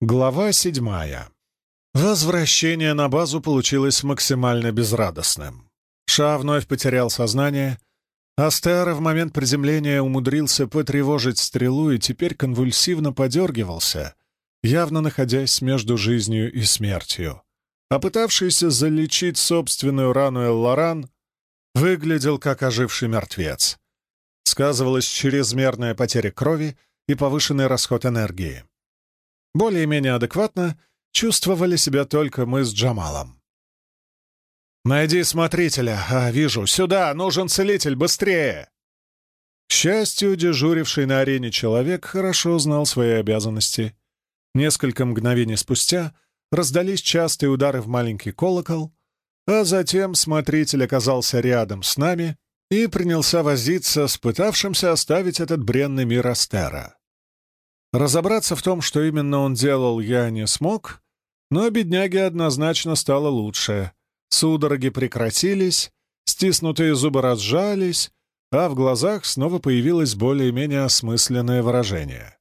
Глава седьмая. Возвращение на базу получилось максимально безрадостным. Ша вновь потерял сознание. Астера в момент приземления умудрился потревожить стрелу и теперь конвульсивно подергивался, явно находясь между жизнью и смертью. А пытавшийся залечить собственную рану Эллоран выглядел как оживший мертвец. Сказывалась чрезмерная потеря крови и повышенный расход энергии. Более-менее адекватно чувствовали себя только мы с Джамалом. «Найди смотрителя. А, вижу. Сюда! Нужен целитель! Быстрее!» К счастью, дежуривший на арене человек хорошо знал свои обязанности. Несколько мгновений спустя раздались частые удары в маленький колокол, а затем смотритель оказался рядом с нами и принялся возиться с пытавшимся оставить этот бренный мир Астера. Разобраться в том, что именно он делал, я не смог, но бедняге однозначно стало лучше. Судороги прекратились, стиснутые зубы разжались, а в глазах снова появилось более-менее осмысленное выражение.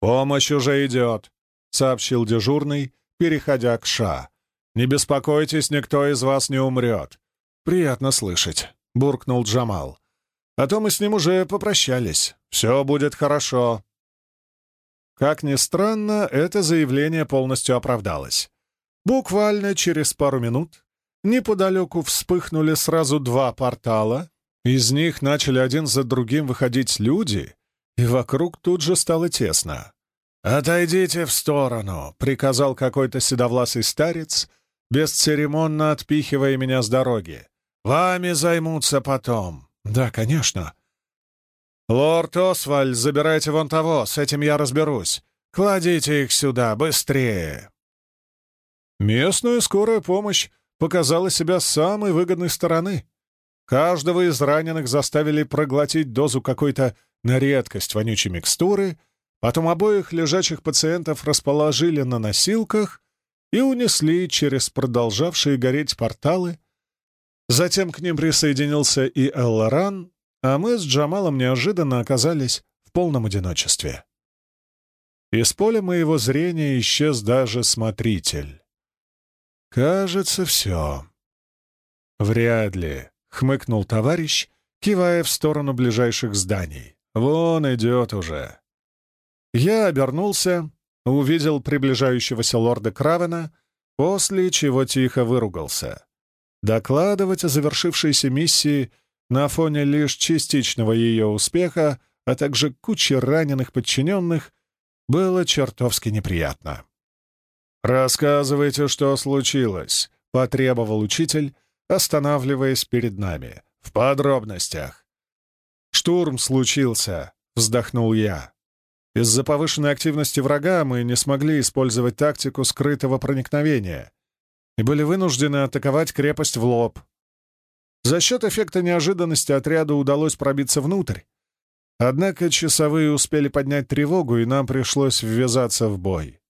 «Помощь уже идет», — сообщил дежурный, переходя к Ша. «Не беспокойтесь, никто из вас не умрет». «Приятно слышать», — буркнул Джамал. «А то мы с ним уже попрощались. Все будет хорошо». Как ни странно, это заявление полностью оправдалось. Буквально через пару минут неподалеку вспыхнули сразу два портала, из них начали один за другим выходить люди, и вокруг тут же стало тесно. «Отойдите в сторону», — приказал какой-то седовласый старец, бесцеремонно отпихивая меня с дороги. «Вами займутся потом». «Да, конечно», «Лорд Освальд, забирайте вон того, с этим я разберусь. Кладите их сюда, быстрее!» Местная скорая помощь показала себя с самой выгодной стороны. Каждого из раненых заставили проглотить дозу какой-то на редкость вонючей микстуры, потом обоих лежачих пациентов расположили на носилках и унесли через продолжавшие гореть порталы. Затем к ним присоединился и Эллоран, а мы с Джамалом неожиданно оказались в полном одиночестве. Из поля моего зрения исчез даже смотритель. «Кажется, все». «Вряд ли», — хмыкнул товарищ, кивая в сторону ближайших зданий. «Вон идет уже». Я обернулся, увидел приближающегося лорда Кравена, после чего тихо выругался. Докладывать о завершившейся миссии — на фоне лишь частичного ее успеха, а также кучи раненых подчиненных, было чертовски неприятно. «Рассказывайте, что случилось», — потребовал учитель, останавливаясь перед нами. «В подробностях». «Штурм случился», — вздохнул я. «Из-за повышенной активности врага мы не смогли использовать тактику скрытого проникновения и были вынуждены атаковать крепость в лоб, за счет эффекта неожиданности отряду удалось пробиться внутрь. Однако часовые успели поднять тревогу, и нам пришлось ввязаться в бой.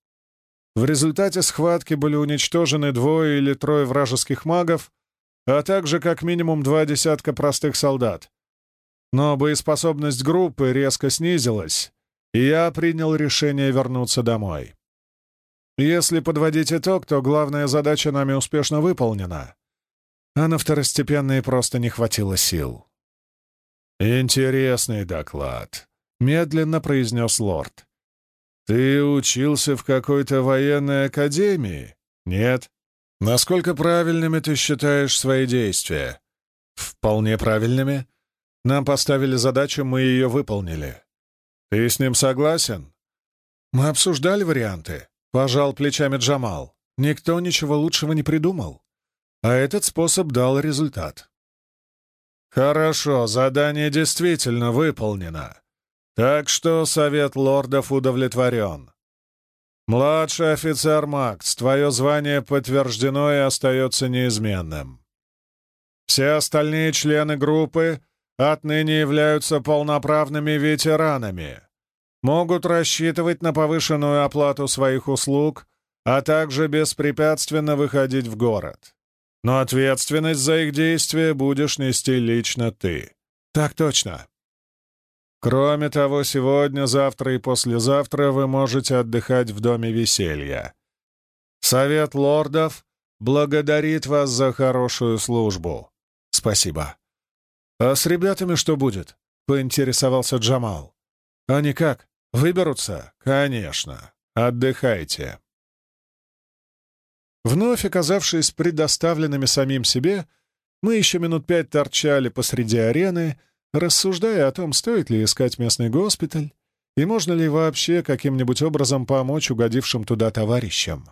В результате схватки были уничтожены двое или трое вражеских магов, а также как минимум два десятка простых солдат. Но боеспособность группы резко снизилась, и я принял решение вернуться домой. Если подводить итог, то главная задача нами успешно выполнена а на второстепенные просто не хватило сил. «Интересный доклад», — медленно произнес лорд. «Ты учился в какой-то военной академии? Нет? Насколько правильными ты считаешь свои действия?» «Вполне правильными. Нам поставили задачу, мы ее выполнили. Ты с ним согласен?» «Мы обсуждали варианты», — пожал плечами Джамал. «Никто ничего лучшего не придумал а этот способ дал результат. Хорошо, задание действительно выполнено. Так что совет лордов удовлетворен. Младший офицер Макс, твое звание подтверждено и остается неизменным. Все остальные члены группы отныне являются полноправными ветеранами, могут рассчитывать на повышенную оплату своих услуг, а также беспрепятственно выходить в город но ответственность за их действия будешь нести лично ты. Так точно. Кроме того, сегодня, завтра и послезавтра вы можете отдыхать в Доме веселья. Совет лордов благодарит вас за хорошую службу. Спасибо. А с ребятами что будет? Поинтересовался Джамал. Они как, выберутся? Конечно. Отдыхайте. Вновь оказавшись предоставленными самим себе, мы еще минут пять торчали посреди арены, рассуждая о том, стоит ли искать местный госпиталь и можно ли вообще каким-нибудь образом помочь угодившим туда товарищам.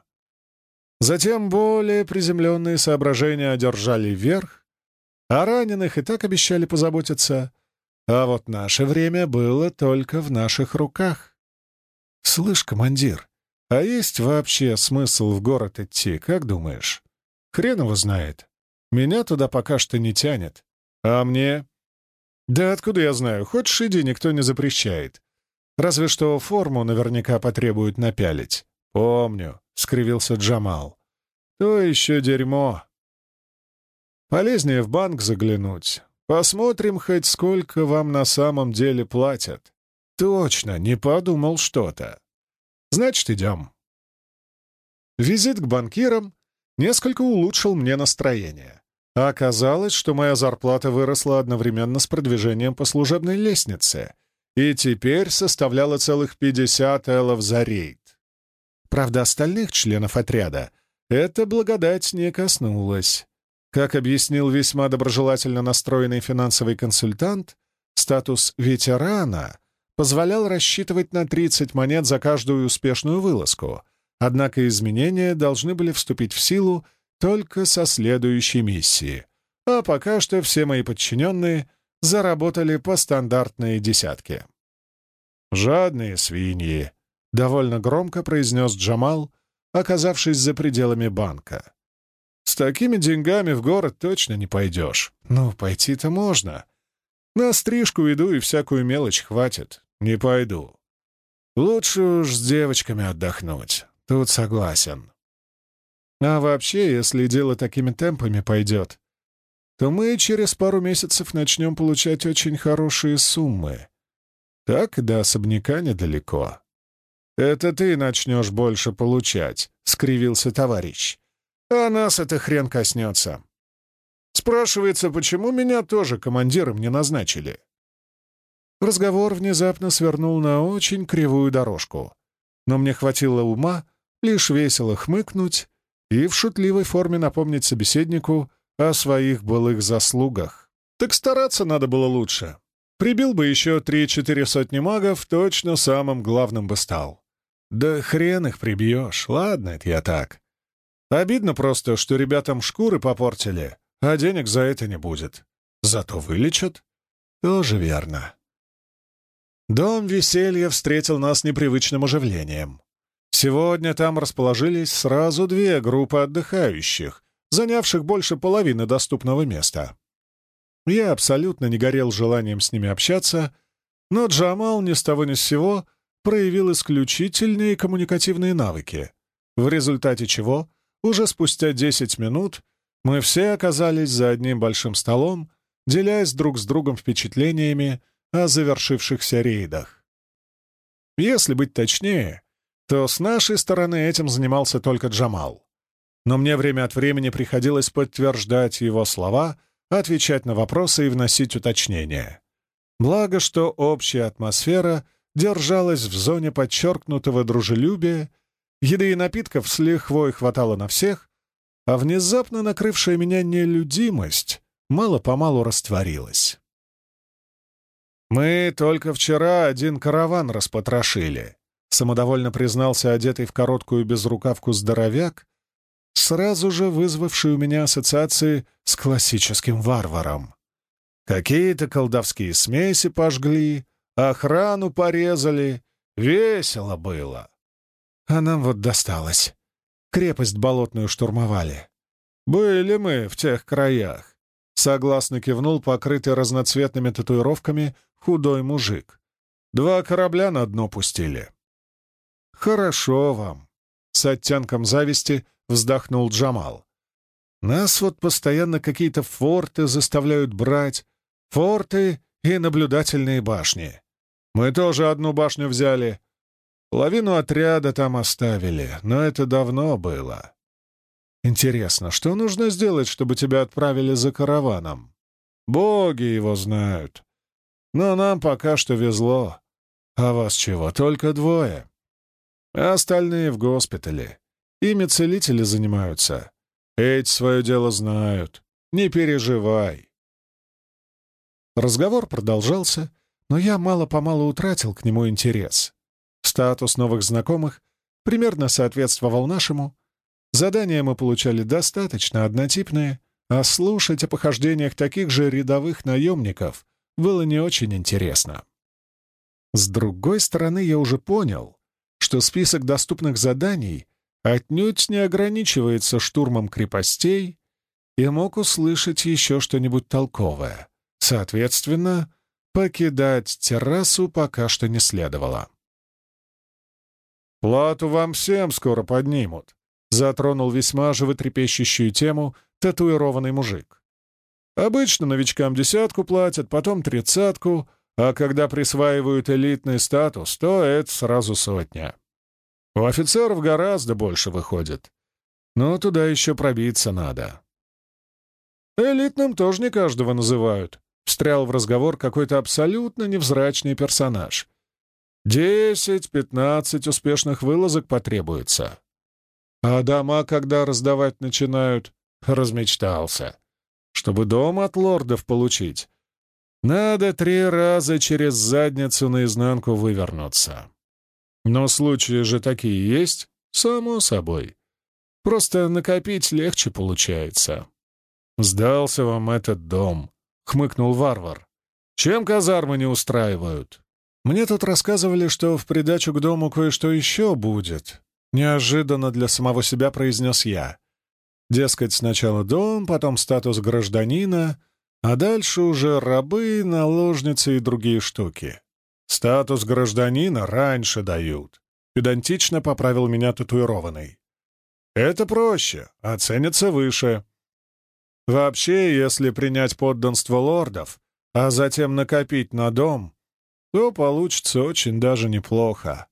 Затем более приземленные соображения одержали верх, о раненых и так обещали позаботиться, а вот наше время было только в наших руках. «Слышь, командир, а есть вообще смысл в город идти, как думаешь? Хрен его знает. Меня туда пока что не тянет. А мне? Да откуда я знаю? Хочешь иди, никто не запрещает. Разве что форму наверняка потребуют напялить. Помню, — скривился Джамал. То еще дерьмо. Полезнее в банк заглянуть. Посмотрим хоть сколько вам на самом деле платят. Точно, не подумал что-то. Значит, идем. Визит к банкирам несколько улучшил мне настроение. А оказалось, что моя зарплата выросла одновременно с продвижением по служебной лестнице и теперь составляла целых 50 эллов за рейд. Правда, остальных членов отряда эта благодать не коснулась. Как объяснил весьма доброжелательно настроенный финансовый консультант, статус ветерана позволял рассчитывать на 30 монет за каждую успешную вылазку, однако изменения должны были вступить в силу только со следующей миссии. А пока что все мои подчиненные заработали по стандартной десятке. «Жадные свиньи», — довольно громко произнес Джамал, оказавшись за пределами банка. «С такими деньгами в город точно не пойдешь. Ну, пойти-то можно. На стрижку иду и всякую мелочь хватит. Не пойду. Лучше уж с девочками отдохнуть. Тут согласен. А вообще, если дело такими темпами пойдет, то мы через пару месяцев начнем получать очень хорошие суммы. Так до особняка недалеко. «Это ты начнешь больше получать», — скривился товарищ. «А нас это хрен коснется». Спрашивается, почему меня тоже командиром не назначили. Разговор внезапно свернул на очень кривую дорожку, но мне хватило ума лишь весело хмыкнуть и в шутливой форме напомнить собеседнику о своих былых заслугах. Так стараться надо было лучше. Прибил бы еще три-четыре сотни магов, точно самым главным бы стал. Да хрен их прибьешь, ладно, это я так. Обидно просто, что ребятам шкуры попортили, а денег за это не будет. Зато вылечат. Тоже верно. Дом веселья встретил нас непривычным оживлением. Сегодня там расположились сразу две группы отдыхающих, занявших больше половины доступного места. Я абсолютно не горел желанием с ними общаться, но Джамал ни с того ни с сего проявил исключительные коммуникативные навыки, в результате чего уже спустя 10 минут мы все оказались за одним большим столом, делясь друг с другом впечатлениями о завершившихся рейдах. Если быть точнее, то с нашей стороны этим занимался только Джамал. Но мне время от времени приходилось подтверждать его слова, отвечать на вопросы и вносить уточнения. Благо, что общая атмосфера — держалась в зоне подчеркнутого дружелюбия, еды и напитков с лихвой хватало на всех, а внезапно накрывшая меня нелюдимость мало-помалу растворилась. «Мы только вчера один караван распотрошили», — самодовольно признался одетый в короткую безрукавку здоровяк, сразу же вызвавший у меня ассоциации с классическим варваром. Какие-то колдовские смеси пожгли, Охрану порезали. Весело было. А нам вот досталось. Крепость болотную штурмовали. Были мы в тех краях. Согласно кивнул покрытый разноцветными татуировками худой мужик. Два корабля на дно пустили. «Хорошо вам», — с оттенком зависти вздохнул Джамал. «Нас вот постоянно какие-то форты заставляют брать, форты и наблюдательные башни. Мы тоже одну башню взяли. Половину отряда там оставили, но это давно было. Интересно, что нужно сделать, чтобы тебя отправили за караваном? Боги его знают. Но нам пока что везло. А вас чего, только двое? А остальные в госпитале. Ими целители занимаются. Эти свое дело знают. Не переживай. Разговор продолжался, но я мало-помалу утратил к нему интерес. Статус новых знакомых примерно соответствовал нашему. Задания мы получали достаточно однотипные, а слушать о похождениях таких же рядовых наемников было не очень интересно. С другой стороны, я уже понял, что список доступных заданий отнюдь не ограничивается штурмом крепостей и мог услышать еще что-нибудь толковое. Соответственно, покидать террасу пока что не следовало. «Плату вам всем скоро поднимут», — затронул весьма животрепещущую тему татуированный мужик. «Обычно новичкам десятку платят, потом тридцатку, а когда присваивают элитный статус, то это сразу сотня. У офицеров гораздо больше выходит. Но туда еще пробиться надо». «Элитным тоже не каждого называют», Встрял в разговор какой-то абсолютно невзрачный персонаж. «Десять-пятнадцать успешных вылазок потребуется. А дома, когда раздавать начинают, размечтался. Чтобы дом от лордов получить, надо три раза через задницу наизнанку вывернуться. Но случаи же такие есть, само собой. Просто накопить легче получается. Сдался вам этот дом. — хмыкнул варвар. «Чем казармы не устраивают?» «Мне тут рассказывали, что в придачу к дому кое-что еще будет», — неожиданно для самого себя произнес я. Дескать, сначала дом, потом статус гражданина, а дальше уже рабы, наложницы и другие штуки. Статус гражданина раньше дают. Педантично поправил меня татуированный. Это проще, оценится выше. Вообще, если принять подданство лордов, а затем накопить на дом, то получится очень даже неплохо.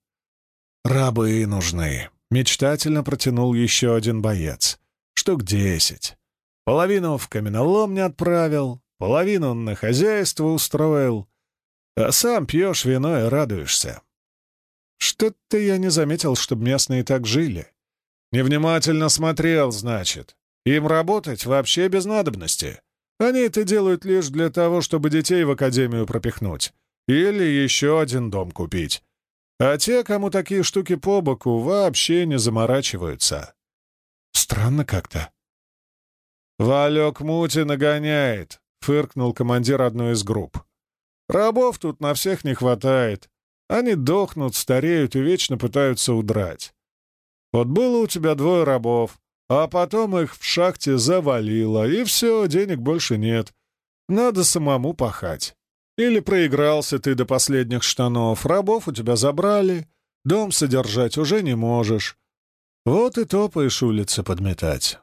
«Рабы нужны», — мечтательно протянул еще один боец. «Штук десять. Половину в каменолом не отправил, половину на хозяйство устроил, а сам пьешь вино и радуешься. Что-то я не заметил, чтобы местные так жили. Невнимательно смотрел, значит. Им работать вообще без надобности. Они это делают лишь для того, чтобы детей в академию пропихнуть. Или еще один дом купить. А те, кому такие штуки по боку, вообще не заморачиваются. Странно как-то. «Валек мути нагоняет», — фыркнул командир одной из групп. «Рабов тут на всех не хватает. Они дохнут, стареют и вечно пытаются удрать. Вот было у тебя двое рабов, а потом их в шахте завалило, и все, денег больше нет. Надо самому пахать. Или проигрался ты до последних штанов, рабов у тебя забрали, дом содержать уже не можешь. Вот и топаешь улицы подметать.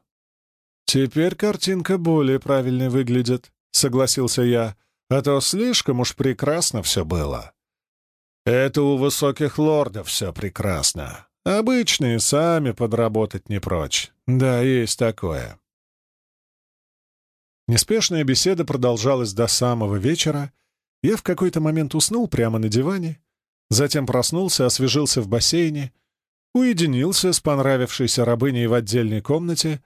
Теперь картинка более правильной выглядит, согласился я, а то слишком уж прекрасно все было. Это у высоких лордов все прекрасно. Обычные сами подработать не прочь. Да, есть такое. Неспешная беседа продолжалась до самого вечера. Я в какой-то момент уснул прямо на диване, затем проснулся, освежился в бассейне, уединился с понравившейся рабыней в отдельной комнате,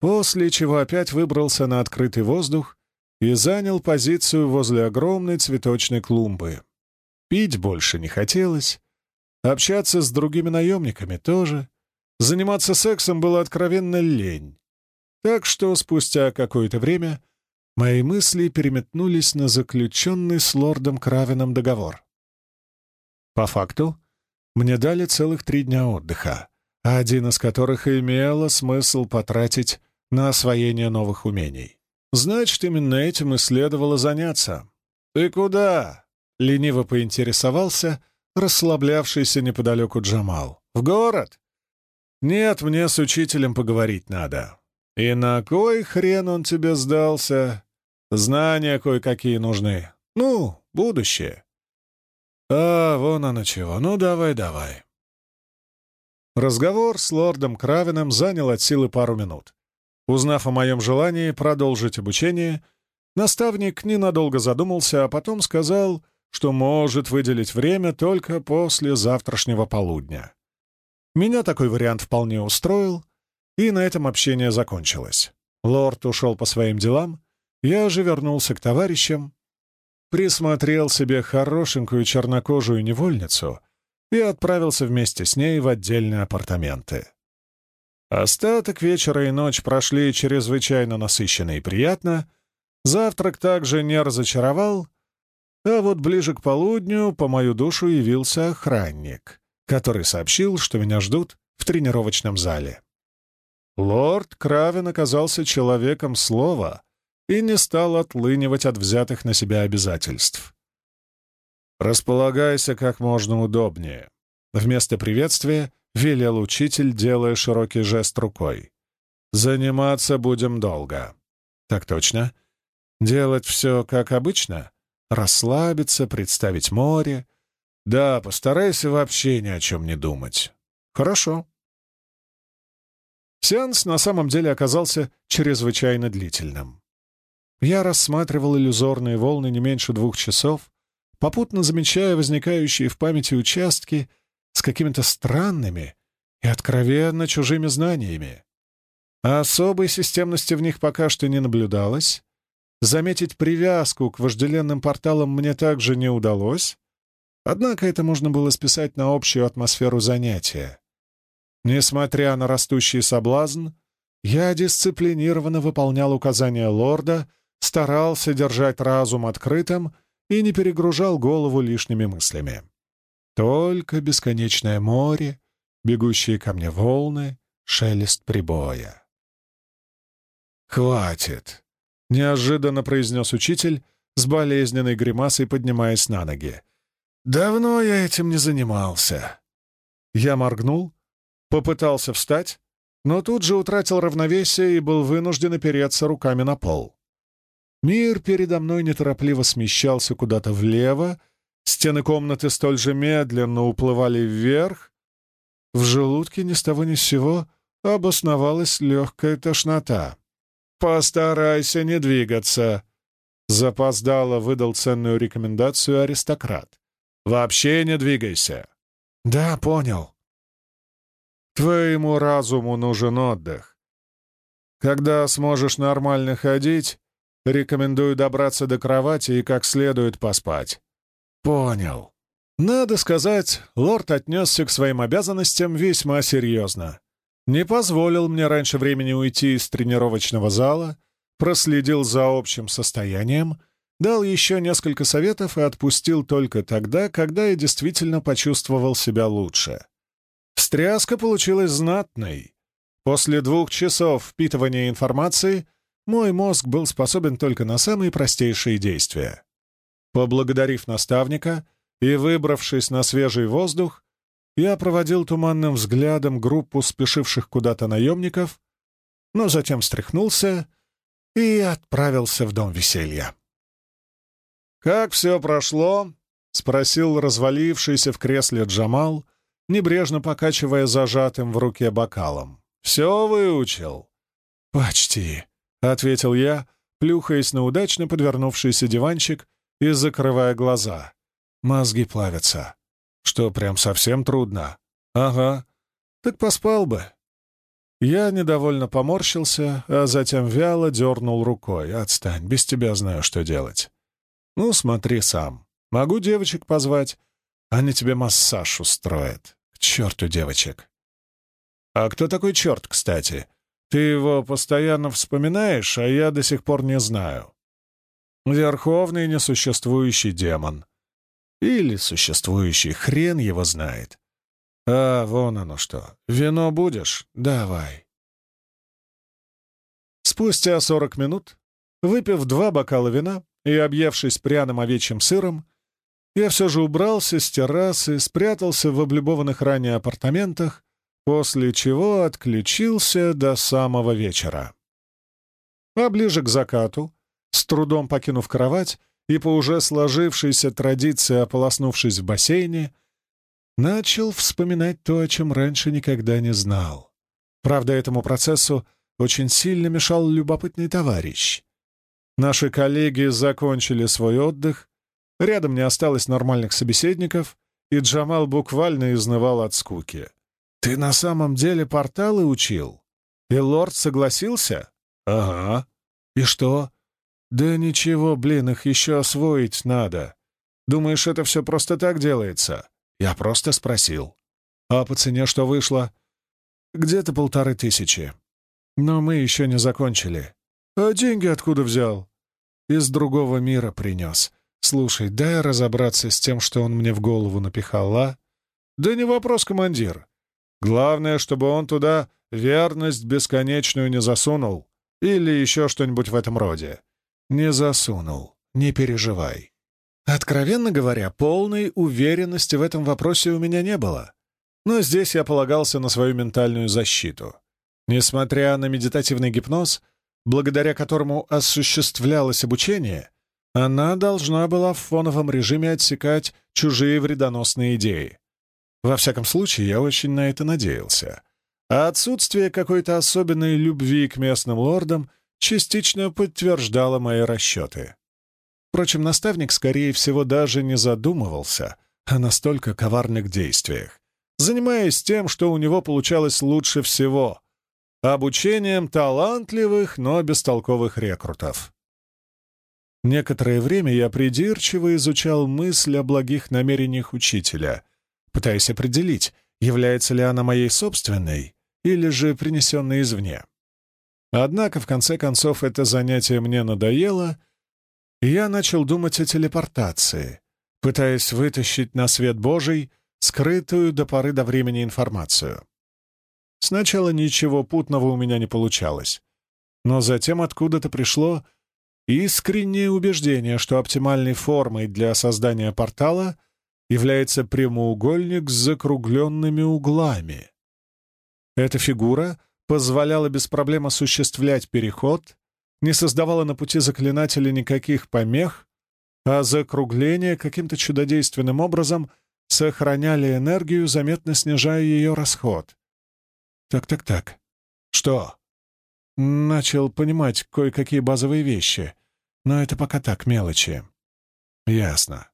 после чего опять выбрался на открытый воздух и занял позицию возле огромной цветочной клумбы. Пить больше не хотелось, Общаться с другими наемниками тоже. Заниматься сексом было откровенно лень. Так что спустя какое-то время мои мысли переметнулись на заключенный с лордом Кравином договор. По факту, мне дали целых три дня отдыха, один из которых имело смысл потратить на освоение новых умений. Значит, именно этим и следовало заняться. «Ты куда?» — лениво поинтересовался — расслаблявшийся неподалеку Джамал. «В город?» «Нет, мне с учителем поговорить надо». «И на кой хрен он тебе сдался?» «Знания кое-какие нужны. Ну, будущее». «А, вон оно чего. Ну, давай, давай». Разговор с лордом Кравином занял от силы пару минут. Узнав о моем желании продолжить обучение, наставник ненадолго задумался, а потом сказал, что может выделить время только после завтрашнего полудня. Меня такой вариант вполне устроил, и на этом общение закончилось. Лорд ушел по своим делам, я же вернулся к товарищам, присмотрел себе хорошенькую чернокожую невольницу и отправился вместе с ней в отдельные апартаменты. Остаток вечера и ночь прошли чрезвычайно насыщенно и приятно, завтрак также не разочаровал, а вот ближе к полудню по мою душу явился охранник, который сообщил, что меня ждут в тренировочном зале. Лорд Кравен оказался человеком слова и не стал отлынивать от взятых на себя обязательств. «Располагайся как можно удобнее». Вместо приветствия велел учитель, делая широкий жест рукой. «Заниматься будем долго». «Так точно. Делать все как обычно? Расслабиться, представить море? Да, постарайся вообще ни о чем не думать». «Хорошо», Сеанс на самом деле оказался чрезвычайно длительным. Я рассматривал иллюзорные волны не меньше двух часов, попутно замечая возникающие в памяти участки с какими-то странными и откровенно чужими знаниями. А особой системности в них пока что не наблюдалось. Заметить привязку к вожделенным порталам мне также не удалось, однако это можно было списать на общую атмосферу занятия. Несмотря на растущий соблазн, я дисциплинированно выполнял указания лорда, старался держать разум открытым и не перегружал голову лишними мыслями. Только бесконечное море, бегущие ко мне волны, шелест прибоя. «Хватит!» — неожиданно произнес учитель с болезненной гримасой, поднимаясь на ноги. «Давно я этим не занимался». Я моргнул, Попытался встать, но тут же утратил равновесие и был вынужден опереться руками на пол. Мир передо мной неторопливо смещался куда-то влево, стены комнаты столь же медленно уплывали вверх. В желудке ни с того ни с сего обосновалась легкая тошнота. «Постарайся не двигаться», — запоздало выдал ценную рекомендацию аристократ. «Вообще не двигайся». «Да, понял», Твоему разуму нужен отдых. Когда сможешь нормально ходить, рекомендую добраться до кровати и как следует поспать. Понял. Надо сказать, лорд отнесся к своим обязанностям весьма серьезно. Не позволил мне раньше времени уйти из тренировочного зала, проследил за общим состоянием, дал еще несколько советов и отпустил только тогда, когда я действительно почувствовал себя лучше. Встряска получилась знатной. После двух часов впитывания информации мой мозг был способен только на самые простейшие действия. Поблагодарив наставника и выбравшись на свежий воздух, я проводил туманным взглядом группу спешивших куда-то наемников, но затем встряхнулся и отправился в дом веселья. «Как все прошло?» — спросил развалившийся в кресле Джамал, небрежно покачивая зажатым в руке бокалом. «Все выучил?» «Почти», — ответил я, плюхаясь на удачно подвернувшийся диванчик и закрывая глаза. Мозги плавятся. Что, прям совсем трудно? Ага. Так поспал бы. Я недовольно поморщился, а затем вяло дернул рукой. «Отстань, без тебя знаю, что делать». «Ну, смотри сам. Могу девочек позвать, они тебе массаж устроят. К черту девочек. А кто такой черт, кстати? Ты его постоянно вспоминаешь, а я до сих пор не знаю. Верховный несуществующий демон. Или существующий, хрен его знает. А, вон оно что. Вино будешь? Давай. Спустя сорок минут, выпив два бокала вина и объевшись пряным овечьим сыром, я все же убрался с террасы, спрятался в облюбованных ранее апартаментах, после чего отключился до самого вечера. А ближе к закату, с трудом покинув кровать и по уже сложившейся традиции ополоснувшись в бассейне, начал вспоминать то, о чем раньше никогда не знал. Правда, этому процессу очень сильно мешал любопытный товарищ. Наши коллеги закончили свой отдых, рядом не осталось нормальных собеседников, и Джамал буквально изнывал от скуки. «Ты на самом деле порталы учил? И лорд согласился?» «Ага. И что?» «Да ничего, блин, их еще освоить надо. Думаешь, это все просто так делается?» «Я просто спросил». «А по цене что вышло?» «Где-то полторы тысячи. Но мы еще не закончили. А деньги откуда взял? Из другого мира принес. Слушай, дай разобраться с тем, что он мне в голову напихал, а? Да не вопрос, командир. Главное, чтобы он туда верность бесконечную не засунул. Или еще что-нибудь в этом роде. Не засунул. Не переживай. Откровенно говоря, полной уверенности в этом вопросе у меня не было. Но здесь я полагался на свою ментальную защиту. Несмотря на медитативный гипноз, благодаря которому осуществлялось обучение, она должна была в фоновом режиме отсекать чужие вредоносные идеи. Во всяком случае, я очень на это надеялся. А отсутствие какой-то особенной любви к местным лордам частично подтверждало мои расчеты. Впрочем, наставник, скорее всего, даже не задумывался о настолько коварных действиях, занимаясь тем, что у него получалось лучше всего обучением талантливых, но бестолковых рекрутов. Некоторое время я придирчиво изучал мысль о благих намерениях учителя, пытаясь определить, является ли она моей собственной или же принесенной извне. Однако, в конце концов, это занятие мне надоело, и я начал думать о телепортации, пытаясь вытащить на свет Божий скрытую до поры до времени информацию. Сначала ничего путного у меня не получалось, но затем откуда-то пришло искреннее убеждение, что оптимальной формой для создания портала является прямоугольник с закругленными углами. Эта фигура позволяла без проблем осуществлять переход, не создавала на пути заклинателя никаких помех, а закругления каким-то чудодейственным образом сохраняли энергию, заметно снижая ее расход. Так-так-так. Что? Начал понимать кое-какие базовые вещи, но это пока так, мелочи. Ясно.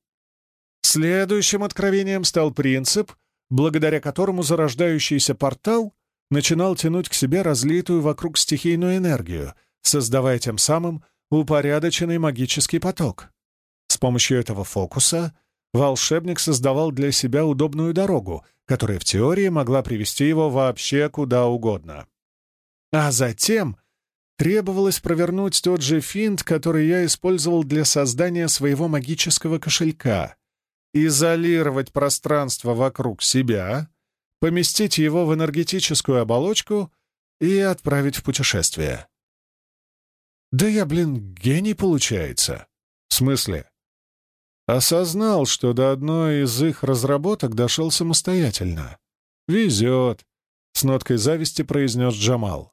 Следующим откровением стал принцип, благодаря которому зарождающийся портал начинал тянуть к себе разлитую вокруг стихийную энергию, создавая тем самым упорядоченный магический поток. С помощью этого фокуса волшебник создавал для себя удобную дорогу, которая в теории могла привести его вообще куда угодно. А затем требовалось провернуть тот же финт, который я использовал для создания своего магического кошелька, изолировать пространство вокруг себя, поместить его в энергетическую оболочку и отправить в путешествие. Да я, блин, гений получается. В смысле? Осознал, что до одной из их разработок дошел самостоятельно. «Везет», — с ноткой зависти произнес Джамал.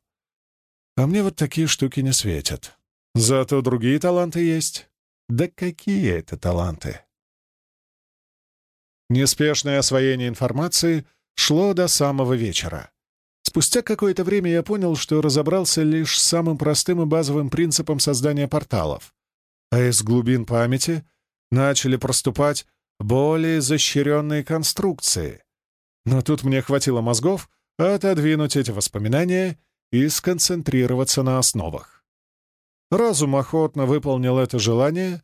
«А мне вот такие штуки не светят. Зато другие таланты есть». «Да какие это таланты?» Неспешное освоение информации шло до самого вечера. Спустя какое-то время я понял, что разобрался лишь с самым простым и базовым принципом создания порталов, а из глубин памяти — начали проступать более изощренные конструкции. Но тут мне хватило мозгов отодвинуть эти воспоминания и сконцентрироваться на основах. Разум охотно выполнил это желание.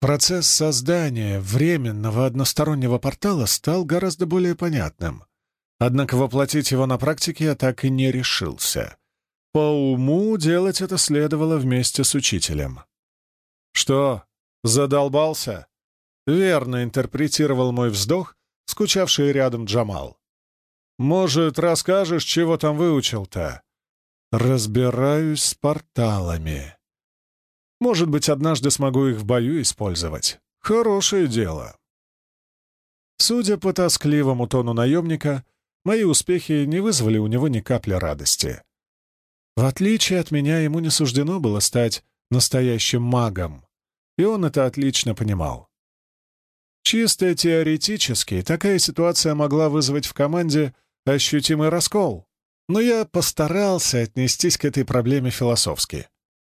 Процесс создания временного одностороннего портала стал гораздо более понятным. Однако воплотить его на практике я так и не решился. По уму делать это следовало вместе с учителем. «Что, «Задолбался?» — верно интерпретировал мой вздох, скучавший рядом Джамал. «Может, расскажешь, чего там выучил-то?» «Разбираюсь с порталами. Может быть, однажды смогу их в бою использовать. Хорошее дело». Судя по тоскливому тону наемника, мои успехи не вызвали у него ни капли радости. В отличие от меня, ему не суждено было стать настоящим магом. и он это отлично понимал. Чисто теоретически такая ситуация могла вызвать в команде ощутимый раскол, но я постарался отнестись к этой проблеме философски.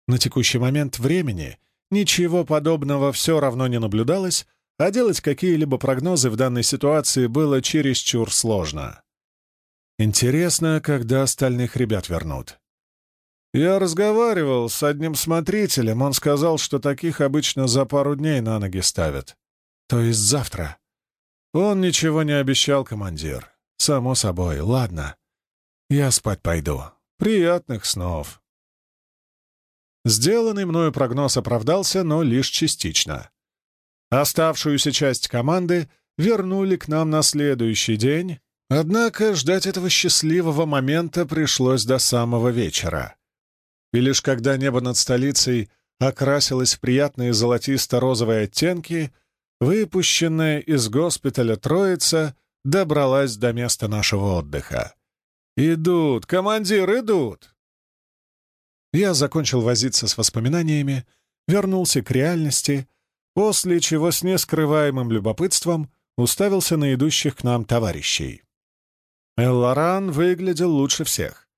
На текущий момент времени ничего подобного все равно не наблюдалось, а делать какие-либо прогнозы в данной ситуации было чересчур сложно. Интересно, когда остальных ребят вернут. Я разговаривал с одним смотрителем, он сказал, что таких обычно за пару дней на ноги ставят. То есть завтра. Он ничего не обещал, командир. Само собой, ладно. Я спать пойду. Приятных снов. Сделанный мною прогноз оправдался, но лишь частично. Оставшуюся часть команды вернули к нам на следующий день, однако ждать этого счастливого момента пришлось до самого вечера. И лишь когда небо над столицей окрасилось в приятные золотисто-розовые оттенки, выпущенная из госпиталя Троица добралась до места нашего отдыха. «Идут, командир, идут!» Я закончил возиться с воспоминаниями, вернулся к реальности, после чего с нескрываемым любопытством уставился на идущих к нам товарищей. Эллоран выглядел лучше всех.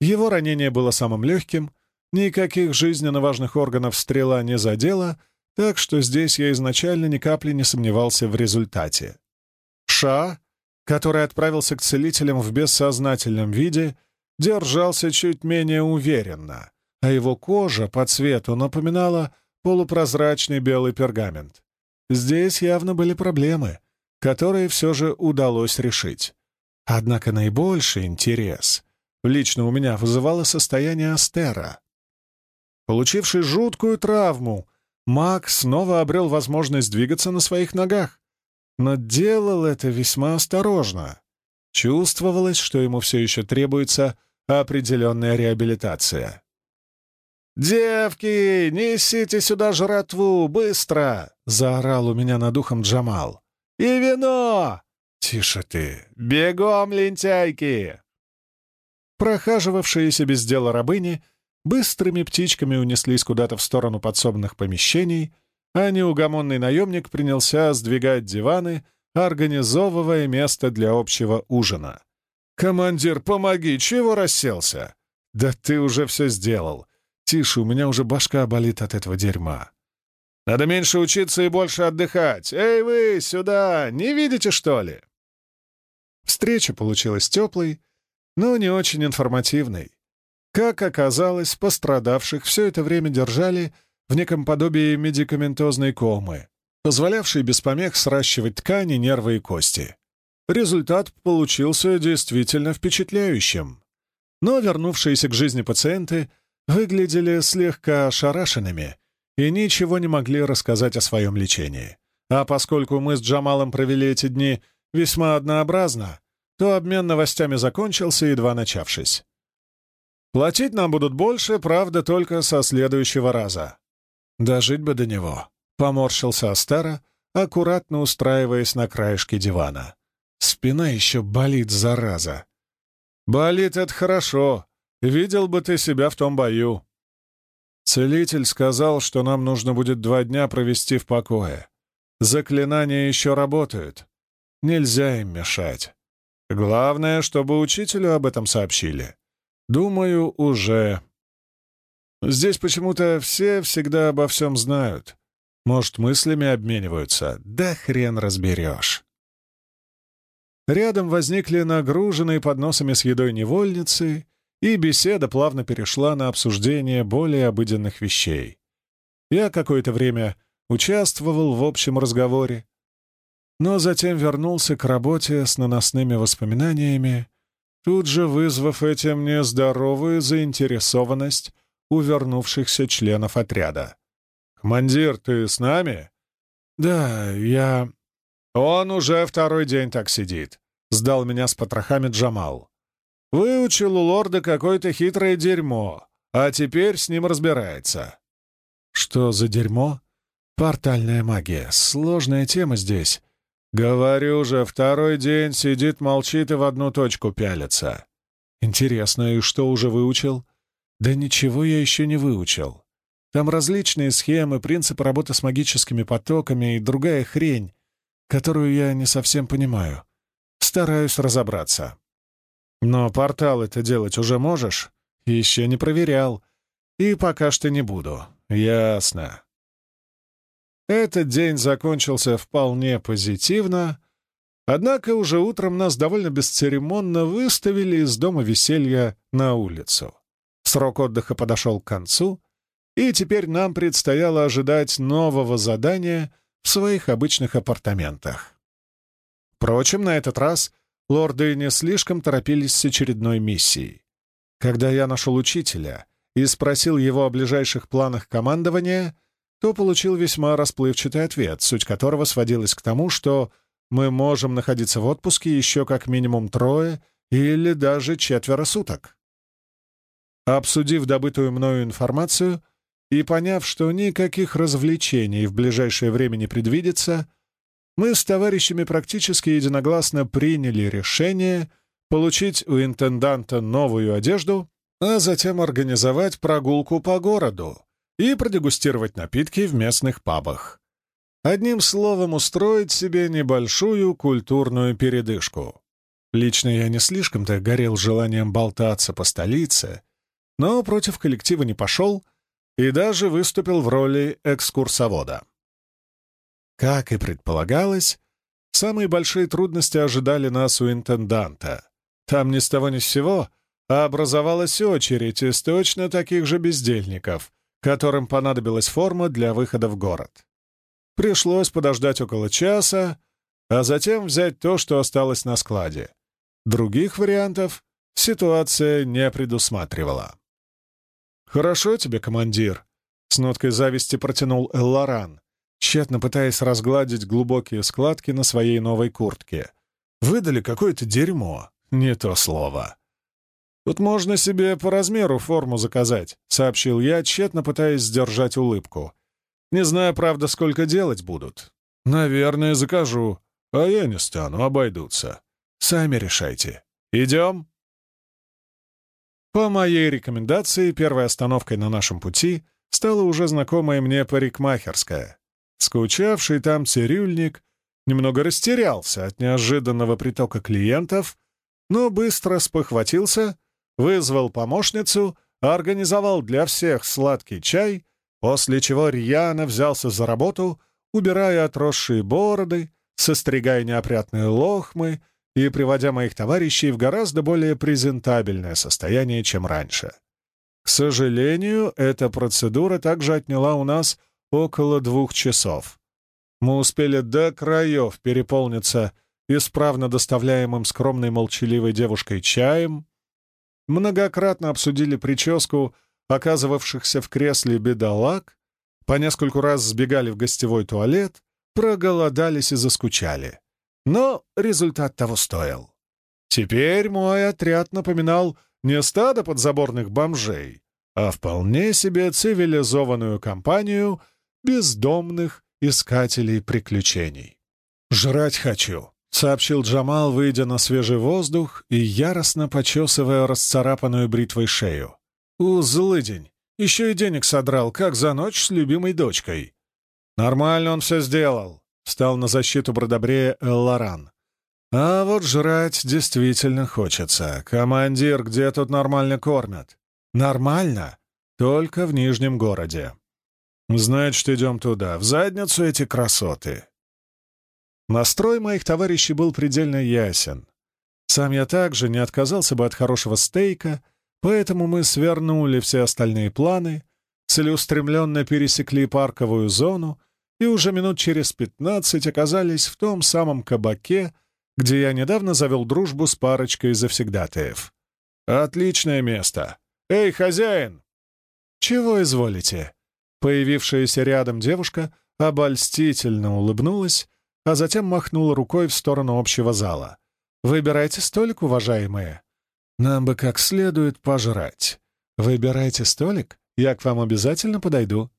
Его ранение было самым легким, никаких жизненно важных органов стрела не задела, так что здесь я изначально ни капли не сомневался в результате. Ша, который отправился к целителям в бессознательном виде, держался чуть менее уверенно, а его кожа по цвету напоминала полупрозрачный белый пергамент. Здесь явно были проблемы, которые все же удалось решить. Однако наибольший интерес лично у меня вызывало состояние Астера. Получивший жуткую травму, маг снова обрел возможность двигаться на своих ногах, но делал это весьма осторожно. Чувствовалось, что ему все еще требуется определенная реабилитация. «Девки, несите сюда жратву, быстро!» — заорал у меня над ухом Джамал. «И вино!» «Тише ты! Бегом, лентяйки!» Прохаживавшиеся без дела рабыни быстрыми птичками унеслись куда-то в сторону подсобных помещений, а неугомонный наемник принялся сдвигать диваны, организовывая место для общего ужина. «Командир, помоги! Чего расселся?» «Да ты уже все сделал. Тише, у меня уже башка болит от этого дерьма. Надо меньше учиться и больше отдыхать. Эй вы, сюда! Не видите, что ли?» Встреча получилась теплой, но не очень информативной. Как оказалось, пострадавших все это время держали в неком подобии медикаментозной комы, позволявшей без помех сращивать ткани, нервы и кости. Результат получился действительно впечатляющим. Но вернувшиеся к жизни пациенты выглядели слегка ошарашенными и ничего не могли рассказать о своем лечении. А поскольку мы с Джамалом провели эти дни весьма однообразно, то обмен новостями закончился, едва начавшись. Платить нам будут больше, правда, только со следующего раза. Дожить бы до него. Поморщился Астара, аккуратно устраиваясь на краешке дивана. Спина еще болит, зараза. Болит — это хорошо. Видел бы ты себя в том бою. Целитель сказал, что нам нужно будет два дня провести в покое. Заклинания еще работают. Нельзя им мешать. Главное, чтобы учителю об этом сообщили. Думаю, уже. Здесь почему-то все всегда обо всем знают. Может, мыслями обмениваются. Да хрен разберешь. Рядом возникли нагруженные подносами с едой невольницы, и беседа плавно перешла на обсуждение более обыденных вещей. Я какое-то время участвовал в общем разговоре, но затем вернулся к работе с наносными воспоминаниями, тут же вызвав этим нездоровую заинтересованность у вернувшихся членов отряда. «Командир, ты с нами?» «Да, я...» «Он уже второй день так сидит», — сдал меня с потрохами Джамал. «Выучил у лорда какое-то хитрое дерьмо, а теперь с ним разбирается». «Что за дерьмо?» «Портальная магия. Сложная тема здесь. Говорю же, второй день сидит, молчит и в одну точку пялится. Интересно, и что уже выучил?» «Да ничего я еще не выучил. Там различные схемы, принципы работы с магическими потоками и другая хрень, которую я не совсем понимаю. Стараюсь разобраться. Но портал это делать уже можешь? Еще не проверял. И пока что не буду. Ясно. Этот день закончился вполне позитивно, однако уже утром нас довольно бесцеремонно выставили из дома веселья на улицу. Срок отдыха подошел к концу, и теперь нам предстояло ожидать нового задания в своих обычных апартаментах. Впрочем, на этот раз лорды не слишком торопились с очередной миссией. Когда я нашел учителя и спросил его о ближайших планах командования, то получил весьма расплывчатый ответ, суть которого сводилась к тому, что мы можем находиться в отпуске еще как минимум трое или даже четверо суток. Обсудив добытую мною информацию, и поняв, что никаких развлечений в ближайшее время не предвидится, мы с товарищами практически единогласно приняли решение получить у интенданта новую одежду, а затем организовать прогулку по городу и продегустировать напитки в местных пабах. Одним словом, устроить себе небольшую культурную передышку. Лично я не слишком-то горел желанием болтаться по столице, но против коллектива не пошел — и даже выступил в роли экскурсовода. Как и предполагалось, самые большие трудности ожидали нас у интенданта. Там ни с того ни с сего образовалась очередь из точно таких же бездельников, которым понадобилась форма для выхода в город. Пришлось подождать около часа, а затем взять то, что осталось на складе. Других вариантов ситуация не предусматривала. «Хорошо тебе, командир», — с ноткой зависти протянул Элларан, тщетно пытаясь разгладить глубокие складки на своей новой куртке. «Выдали какое-то дерьмо, не то слово». «Тут можно себе по размеру форму заказать», — сообщил я, тщетно пытаясь сдержать улыбку. «Не знаю, правда, сколько делать будут». «Наверное, закажу. А я не стану, обойдутся. Сами решайте. Идем?» По моей рекомендации, первой остановкой на нашем пути стала уже знакомая мне парикмахерская. Скучавший там цирюльник немного растерялся от неожиданного притока клиентов, но быстро спохватился, вызвал помощницу, организовал для всех сладкий чай, после чего рьяно взялся за работу, убирая отросшие бороды, состригая неопрятные лохмы и приводя моих товарищей в гораздо более презентабельное состояние, чем раньше. К сожалению, эта процедура также отняла у нас около двух часов. Мы успели до краев переполниться исправно доставляемым скромной молчаливой девушкой чаем, многократно обсудили прическу оказывавшихся в кресле бедолаг, по нескольку раз сбегали в гостевой туалет, проголодались и заскучали. Но результат того стоил. Теперь мой отряд напоминал не стадо подзаборных бомжей, а вполне себе цивилизованную компанию бездомных искателей приключений. «Жрать хочу», — сообщил Джамал, выйдя на свежий воздух и яростно почесывая расцарапанную бритвой шею. «У, злыдень! Еще и денег содрал, как за ночь с любимой дочкой». «Нормально он все сделал. Встал на защиту Бродобрея Элларан. «А вот жрать действительно хочется. Командир, где тут нормально кормят?» «Нормально? Только в Нижнем городе». «Значит, идем туда. В задницу эти красоты». Настрой моих товарищей был предельно ясен. Сам я также не отказался бы от хорошего стейка, поэтому мы свернули все остальные планы, целеустремленно пересекли парковую зону и уже минут через пятнадцать оказались в том самом кабаке, где я недавно завел дружбу с парочкой завсегдатаев. «Отличное место! Эй, хозяин!» «Чего изволите?» Появившаяся рядом девушка обольстительно улыбнулась, а затем махнула рукой в сторону общего зала. «Выбирайте столик, уважаемые. Нам бы как следует пожрать. Выбирайте столик, я к вам обязательно подойду.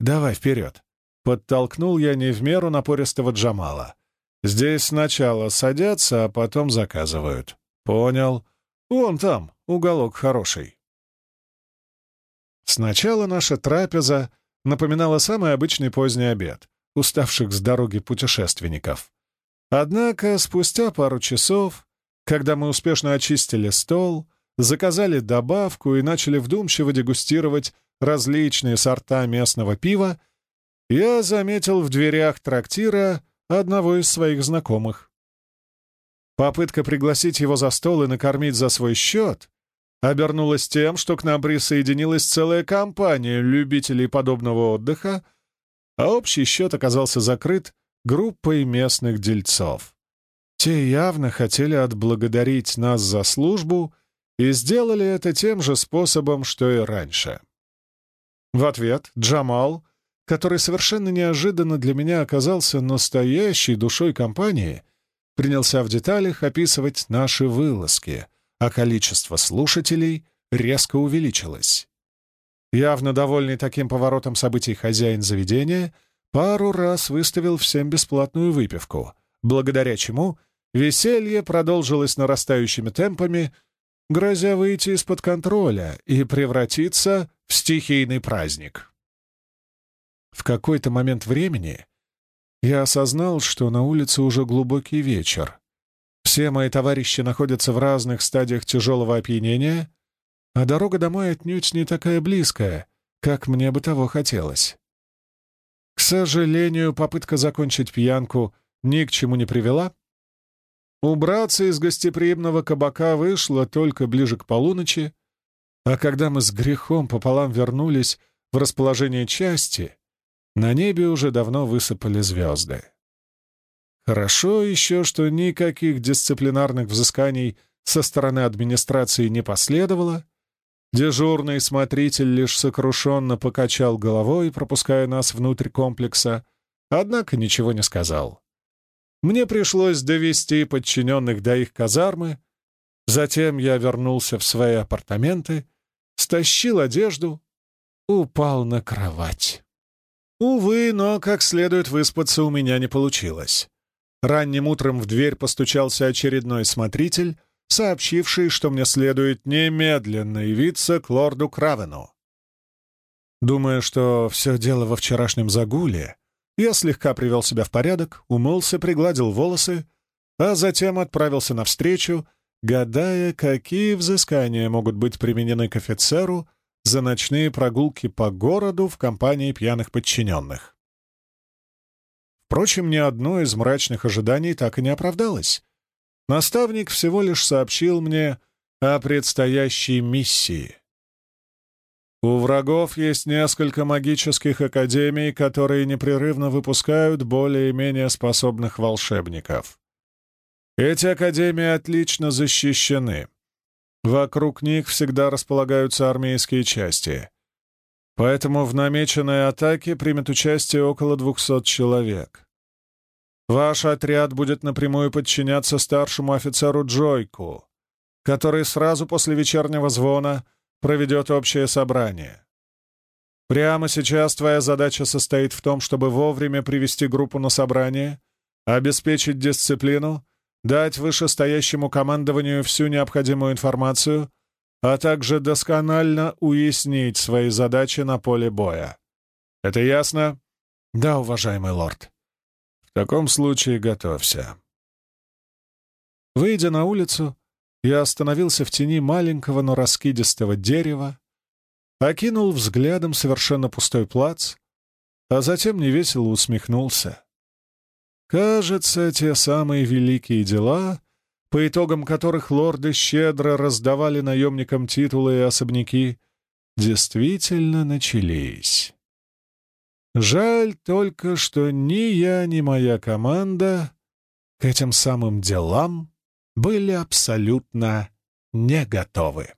Давай вперед. Подтолкнул я не в меру напористого Джамала. «Здесь сначала садятся, а потом заказывают». «Понял. Вон там, уголок хороший». Сначала наша трапеза напоминала самый обычный поздний обед, уставших с дороги путешественников. Однако спустя пару часов, когда мы успешно очистили стол, заказали добавку и начали вдумчиво дегустировать различные сорта местного пива, я заметил в дверях трактира одного из своих знакомых. Попытка пригласить его за стол и накормить за свой счет обернулась тем, что к нам присоединилась целая компания любителей подобного отдыха, а общий счет оказался закрыт группой местных дельцов. Те явно хотели отблагодарить нас за службу и сделали это тем же способом, что и раньше. В ответ Джамал, который совершенно неожиданно для меня оказался настоящей душой компании, принялся в деталях описывать наши вылазки, а количество слушателей резко увеличилось. Явно довольный таким поворотом событий хозяин заведения пару раз выставил всем бесплатную выпивку, благодаря чему веселье продолжилось нарастающими темпами, грозя выйти из-под контроля и превратиться в стихийный праздник. В какой-то момент времени я осознал, что на улице уже глубокий вечер. Все мои товарищи находятся в разных стадиях тяжелого опьянения, а дорога домой отнюдь не такая близкая, как мне бы того хотелось. К сожалению, попытка закончить пьянку ни к чему не привела. Убраться из гостеприимного кабака вышло только ближе к полуночи, а когда мы с грехом пополам вернулись в расположение части, на небе уже давно высыпали звезды. Хорошо еще, что никаких дисциплинарных взысканий со стороны администрации не последовало. Дежурный смотритель лишь сокрушенно покачал головой, пропуская нас внутрь комплекса, однако ничего не сказал. Мне пришлось довести подчиненных до их казармы, затем я вернулся в свои апартаменты, стащил одежду, упал на кровать. Увы, но как следует выспаться у меня не получилось. Ранним утром в дверь постучался очередной смотритель, сообщивший, что мне следует немедленно явиться к лорду Кравену. Думая, что все дело во вчерашнем загуле, я слегка привел себя в порядок, умылся, пригладил волосы, а затем отправился навстречу, гадая, какие взыскания могут быть применены к офицеру за ночные прогулки по городу в компании пьяных подчиненных. Впрочем, ни одно из мрачных ожиданий так и не оправдалось. Наставник всего лишь сообщил мне о предстоящей миссии. У врагов есть несколько магических академий, которые непрерывно выпускают более-менее способных волшебников. Эти академии отлично защищены, Вокруг них всегда располагаются армейские части. Поэтому в намеченной атаке примет участие около 200 человек. Ваш отряд будет напрямую подчиняться старшему офицеру Джойку, который сразу после вечернего звона проведет общее собрание. Прямо сейчас твоя задача состоит в том, чтобы вовремя привести группу на собрание, обеспечить дисциплину дать вышестоящему командованию всю необходимую информацию, а также досконально уяснить свои задачи на поле боя. Это ясно? Да, уважаемый лорд. В таком случае готовься. Выйдя на улицу, я остановился в тени маленького, но раскидистого дерева, окинул взглядом совершенно пустой плац, а затем невесело усмехнулся. Кажется, те самые великие дела, по итогам которых лорды щедро раздавали наемникам титулы и особняки, действительно начались. Жаль только, что ни я, ни моя команда к этим самым делам были абсолютно не готовы.